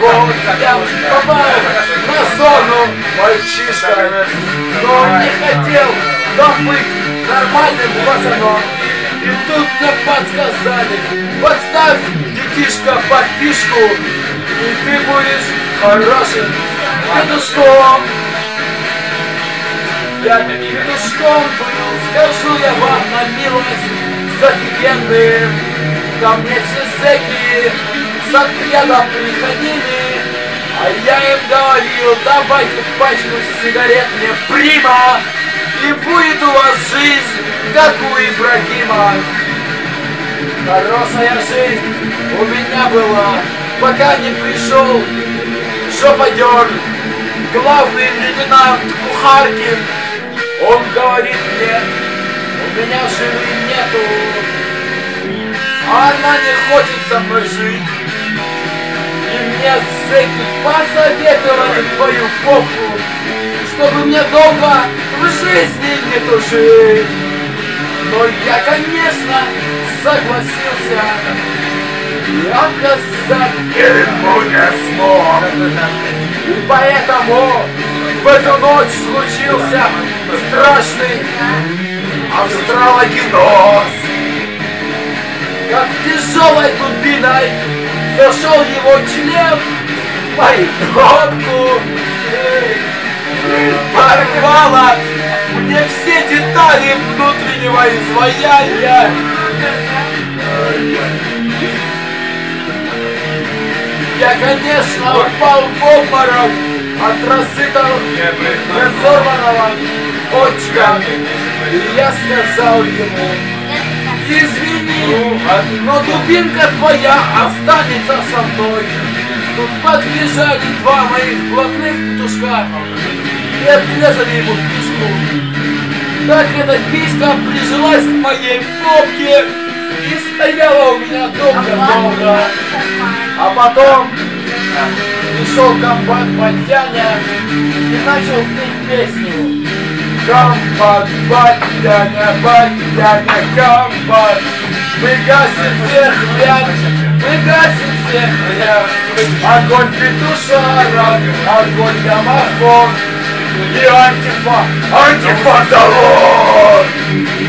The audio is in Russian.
Вот я попал на зону мальчишкой, но не хотел там быть нормальным пацаном. И тут мне подсказали, подставь, детишка, подпишку, и ты будешь хорошим петушком. Я петушком был, скажу я вам на милость, с офигенным. Ко мне все зэки с приходили, а я им говорил, давайте пачку сигарет мне прима, и будет у вас жизнь, как у Ибрагима. Хорошая жизнь у меня была, пока не пришел шоподер, главный лейтенант Кухаркин. Он говорит мне, у меня жены нету, а она не хочет со мной жить. И мне зэки посоветовали твою попу, чтобы мне долго в жизни не тушить. Но я, конечно, согласился. Я казак ему не смог. И поэтому в эту ночь случился страшный австралогеноз. Как тяжелой дубиной зашел его член в мою попку и порвало мне все детали внутреннего изваяния. Я, конечно, упал в обморок от рассытого разорванного почка. И я сказал ему, извини, но дубинка твоя останется со мной. Тут подбежали два моих блатных петушка и отрезали ему писку. Так эта писька прижилась к моей попке и стояла у меня долго-долго. А потом пришел комбат Батяня и начал петь песню. Комбат, Батяня, Батяня, комбат, мы гасим всех ребят, мы гасим всех ребят. Огонь петушара, огонь гомофон, и антифа, антифа долой!